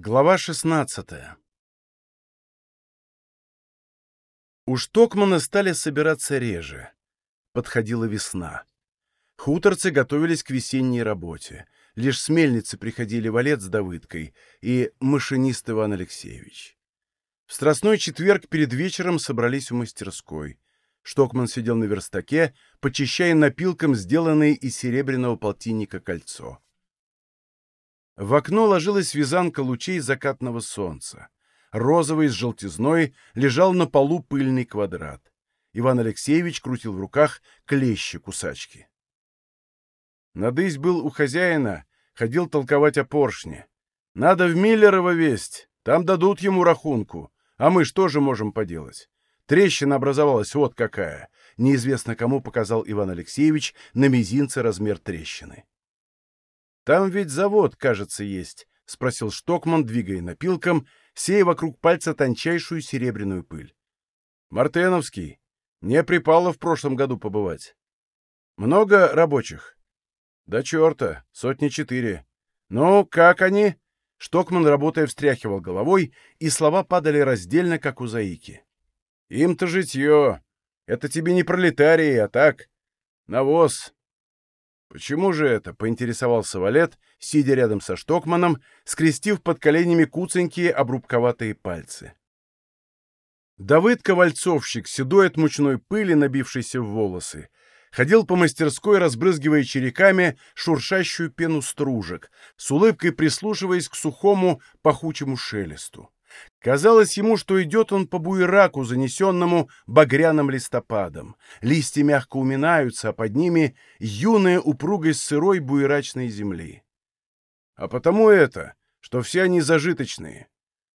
Глава 16 У Штокмана стали собираться реже. Подходила весна. Хуторцы готовились к весенней работе. Лишь с мельницы приходили валет с Давыдкой и машинист Иван Алексеевич. В страстной четверг перед вечером собрались у мастерской. Штокман сидел на верстаке, почищая напилком сделанное из серебряного полтинника кольцо. В окно ложилась вязанка лучей закатного солнца. Розовый с желтизной лежал на полу пыльный квадрат. Иван Алексеевич крутил в руках клещи-кусачки. Надысь был у хозяина, ходил толковать о поршне. Надо в Миллерово весть, там дадут ему рахунку. А мы что же можем поделать? Трещина образовалась вот какая. Неизвестно кому показал Иван Алексеевич на мизинце размер трещины. Там ведь завод, кажется, есть, — спросил Штокман, двигая напилком, сея вокруг пальца тончайшую серебряную пыль. — Мартеновский. Мне припало в прошлом году побывать. — Много рабочих? — Да черта, сотни четыре. — Ну, как они? Штокман, работая, встряхивал головой, и слова падали раздельно, как у заики. — Им-то житье. Это тебе не пролетарии, а так. Навоз. «Почему же это?» — поинтересовался Валет, сидя рядом со Штокманом, скрестив под коленями куценькие обрубковатые пальцы. Давыд Ковальцовщик, седой от мучной пыли, набившейся в волосы, ходил по мастерской, разбрызгивая череками шуршащую пену стружек, с улыбкой прислушиваясь к сухому пахучему шелесту. Казалось ему, что идет он по буераку, занесенному багряным листопадом. Листья мягко уминаются, а под ними юная упругость сырой буерачной земли. А потому это, что все они зажиточные.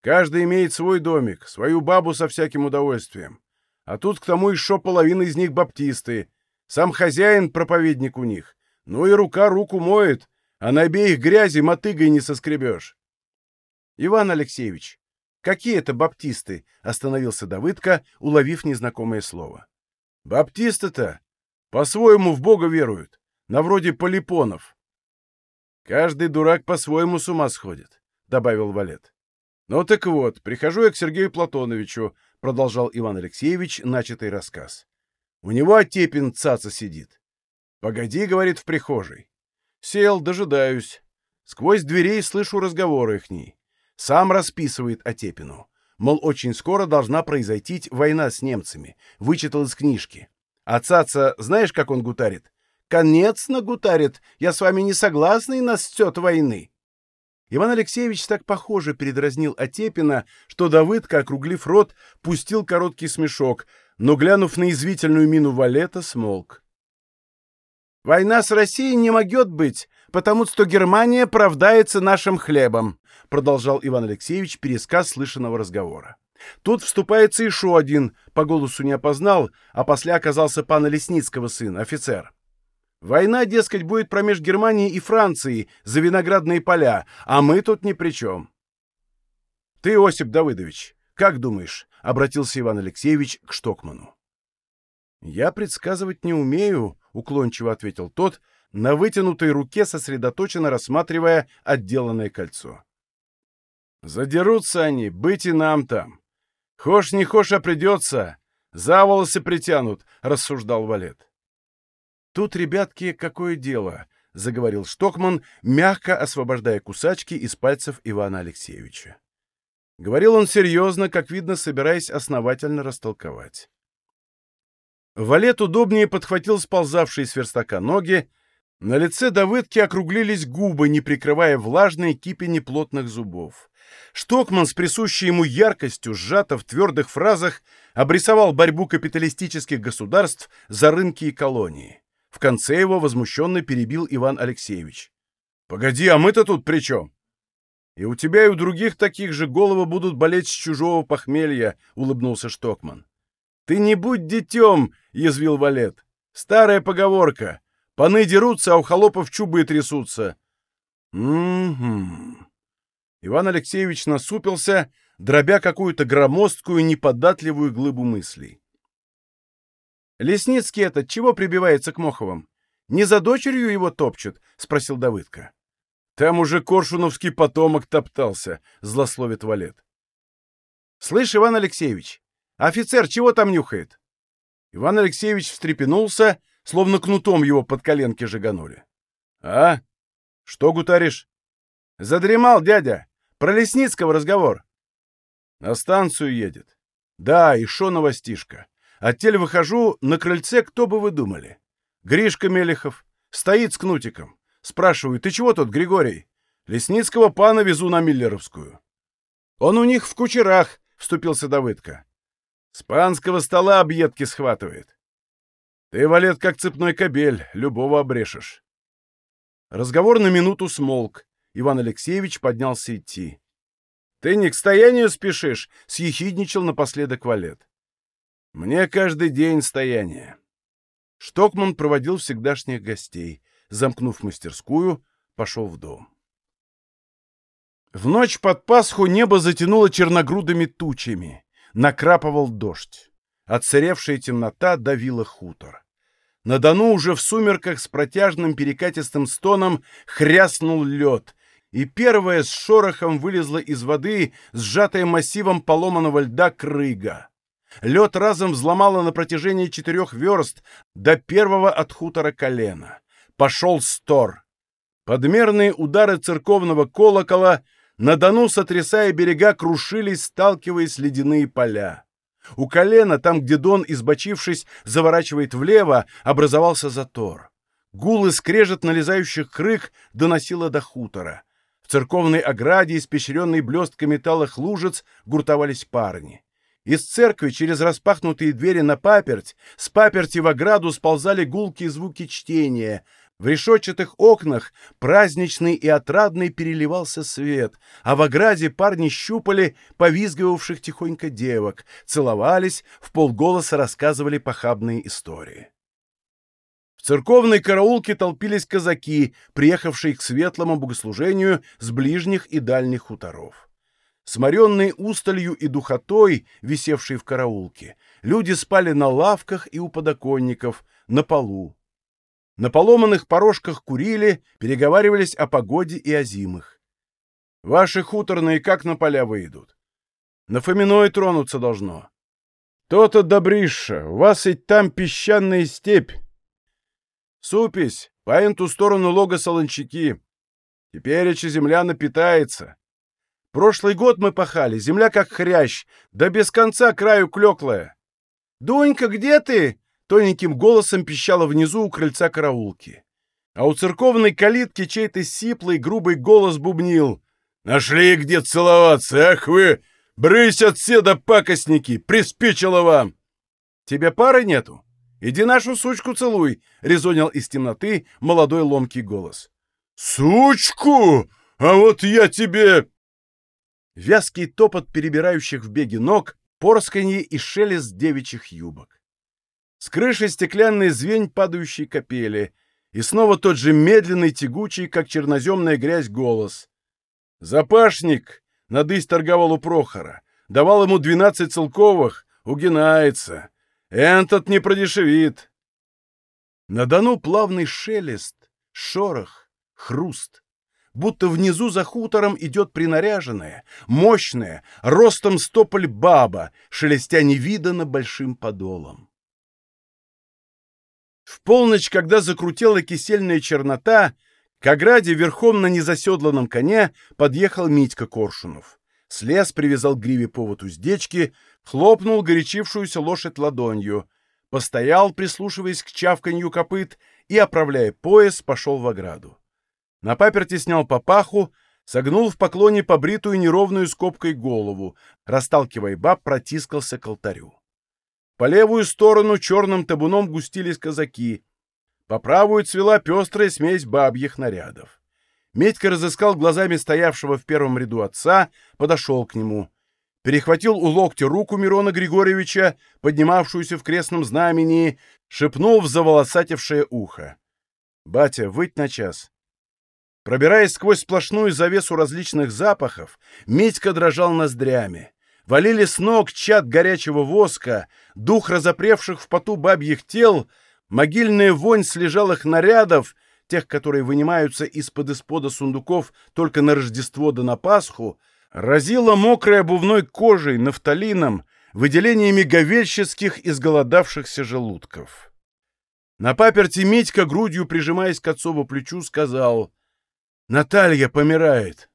Каждый имеет свой домик, свою бабу со всяким удовольствием. А тут к тому еще половина из них баптисты. Сам хозяин — проповедник у них. Ну и рука руку моет, а на обеих грязи мотыгой не соскребешь. Иван Алексеевич, «Какие это баптисты?» — остановился Давыдка, уловив незнакомое слово. «Баптисты-то по-своему в Бога веруют, на вроде полипонов». «Каждый дурак по-своему с ума сходит», — добавил Валет. «Ну так вот, прихожу я к Сергею Платоновичу», — продолжал Иван Алексеевич начатый рассказ. «У него Отепин цаца сидит. «Погоди», — говорит, — «в прихожей». Сел, дожидаюсь. Сквозь дверей слышу разговоры их ней. Сам расписывает Отепину. Мол, очень скоро должна произойти война с немцами. Вычитал из книжки. А цаца, знаешь, как он гутарит? «Конец нагутарит. Я с вами не согласна, и нас войны». Иван Алексеевич так похоже передразнил Отепина, что Давыдка, округлив рот, пустил короткий смешок, но, глянув на извительную мину Валета, смолк. «Война с Россией не могет быть, потому что Германия правдается нашим хлебом», продолжал Иван Алексеевич пересказ слышанного разговора. Тут вступается еще один, по голосу не опознал, а после оказался пана Лесницкого сын, офицер. Война, дескать, будет промеж Германии и Франции за виноградные поля, а мы тут ни при чем. Ты, Осип Давыдович, как думаешь, — обратился Иван Алексеевич к Штокману. «Я предсказывать не умею», — уклончиво ответил тот, на вытянутой руке сосредоточенно рассматривая отделанное кольцо. Задерутся они, быть и нам там. Хошь не хошь, а придется. За волосы притянут, — рассуждал Валет. Тут, ребятки, какое дело, — заговорил Штокман, мягко освобождая кусачки из пальцев Ивана Алексеевича. Говорил он серьезно, как видно, собираясь основательно растолковать. Валет удобнее подхватил сползавшие с верстака ноги, на лице Давыдки округлились губы, не прикрывая влажной кипи неплотных зубов. Штокман с присущей ему яркостью, сжато в твердых фразах, обрисовал борьбу капиталистических государств за рынки и колонии. В конце его возмущенно перебил Иван Алексеевич. «Погоди, а мы-то тут при чем?» «И у тебя, и у других таких же головы будут болеть с чужого похмелья», — улыбнулся Штокман. «Ты не будь детем», — язвил Валет. «Старая поговорка. Паны дерутся, а у холопов чубы трясутся». «Угу», Иван Алексеевич насупился, дробя какую-то громоздкую, неподатливую глыбу мыслей. «Лесницкий этот чего прибивается к Моховым? Не за дочерью его топчут?» — спросил Давыдка. Там уже коршуновский потомок топтался, злословит Валет. Слышь, Иван Алексеевич, офицер чего там нюхает? Иван Алексеевич встрепенулся, словно кнутом его под коленки жиганули. А? Что гутаришь? Задремал дядя. Про Лесницкого разговор. На станцию едет. Да, и шо новостишка. Оттель выхожу, на крыльце кто бы вы думали? Гришка Мелехов. Стоит с кнутиком. Спрашиваю, ты чего тут, Григорий? Лесницкого пана везу на Миллеровскую. Он у них в кучерах, вступился Давыдка. С панского стола объедки схватывает. Ты, Валет, как цепной кобель, любого обрешешь. Разговор на минуту смолк. Иван Алексеевич поднялся идти. «Ты не к стоянию спешишь?» — съехидничал напоследок Валет. «Мне каждый день стояние». Штокман проводил всегдашних гостей. Замкнув мастерскую, пошел в дом. В ночь под Пасху небо затянуло черногрудыми тучами. Накрапывал дождь. Отсыревшая темнота давила хутор. На Дону уже в сумерках с протяжным перекатистым стоном хряснул лед, и первая с шорохом вылезла из воды, сжатая массивом поломанного льда крыга. Лед разом взломало на протяжении четырех верст до первого от хутора колена. Пошел стор. Подмерные удары церковного колокола на Дону, сотрясая берега, крушились, сталкиваясь ледяные поля. У колена, там, где Дон, избочившись, заворачивает влево, образовался затор. Гул и скрежет налезающих крык доносило до хутора. В церковной ограде, испещренной блестками талых лужиц, гуртовались парни. Из церкви через распахнутые двери на паперть, с паперти в ограду сползали гулкие звуки чтения. В решетчатых окнах праздничный и отрадный переливался свет, а в ограде парни щупали повизгивавших тихонько девок, целовались, в полголоса рассказывали похабные истории. В церковной караулке толпились казаки, приехавшие к светлому богослужению с ближних и дальних хуторов. Сморенные усталью и духотой, висевшей в караулке, люди спали на лавках и у подоконников, на полу. На поломанных порожках курили, переговаривались о погоде и о зимах. Ваши хуторные как на поля выйдут? На Фоминой тронуться должно. То-то, Добриша, у вас ведь там песчаная степь. Супись, по эту сторону лога солончаки. Теперь эча земля напитается. Прошлый год мы пахали, земля как хрящ, да без конца краю клеклая. «Дунька, где ты?» — тоненьким голосом пищала внизу у крыльца караулки. А у церковной калитки чей-то сиплый грубый голос бубнил. «Нашли где целоваться, ах вы! Брысь от седа, пакостники! Приспичило вам!» «Тебе пары нету? Иди нашу сучку целуй!» — резонил из темноты молодой ломкий голос. «Сучку? А вот я тебе...» вязкий топот перебирающих в беге ног, порсканье и шелест девичьих юбок. С крыши стеклянный звень падающей капели, и снова тот же медленный, тягучий, как черноземная грязь, голос. «Запашник!» — надысь торговал у Прохора. Давал ему двенадцать целковых, угинается. Энтот не продешевит. На Дону плавный шелест, шорох, хруст будто внизу за хутором идет принаряженная, мощная, ростом стополь баба, шелестя невиданно большим подолом. В полночь, когда закрутела кисельная чернота, к ограде верхом на незаседланном коне подъехал Митька Коршунов. Слез привязал к гриве повод уздечки, хлопнул горячившуюся лошадь ладонью, постоял, прислушиваясь к чавканью копыт, и, оправляя пояс, пошел в ограду. На паперти снял папаху, согнул в поклоне побритую неровную скобкой голову, расталкивая баб, протискался к алтарю. По левую сторону черным табуном густились казаки. По правую цвела пестрая смесь бабьих нарядов. Медька разыскал глазами стоявшего в первом ряду отца, подошел к нему. Перехватил у локтя руку Мирона Григорьевича, поднимавшуюся в крестном знамени, шепнул в заволосатившее ухо. «Батя, выть на час. Пробираясь сквозь сплошную завесу различных запахов, Митька дрожал ноздрями. Валили с ног чад горячего воска, дух разопревших в поту бабьих тел, могильная вонь слежалых нарядов, тех, которые вынимаются из-под испода сундуков только на Рождество да на Пасху, разила мокрой обувной кожей, нафталином, выделениями говельщицких изголодавшихся желудков. На паперти Митька, грудью прижимаясь к отцову плечу, сказал «Наталья помирает.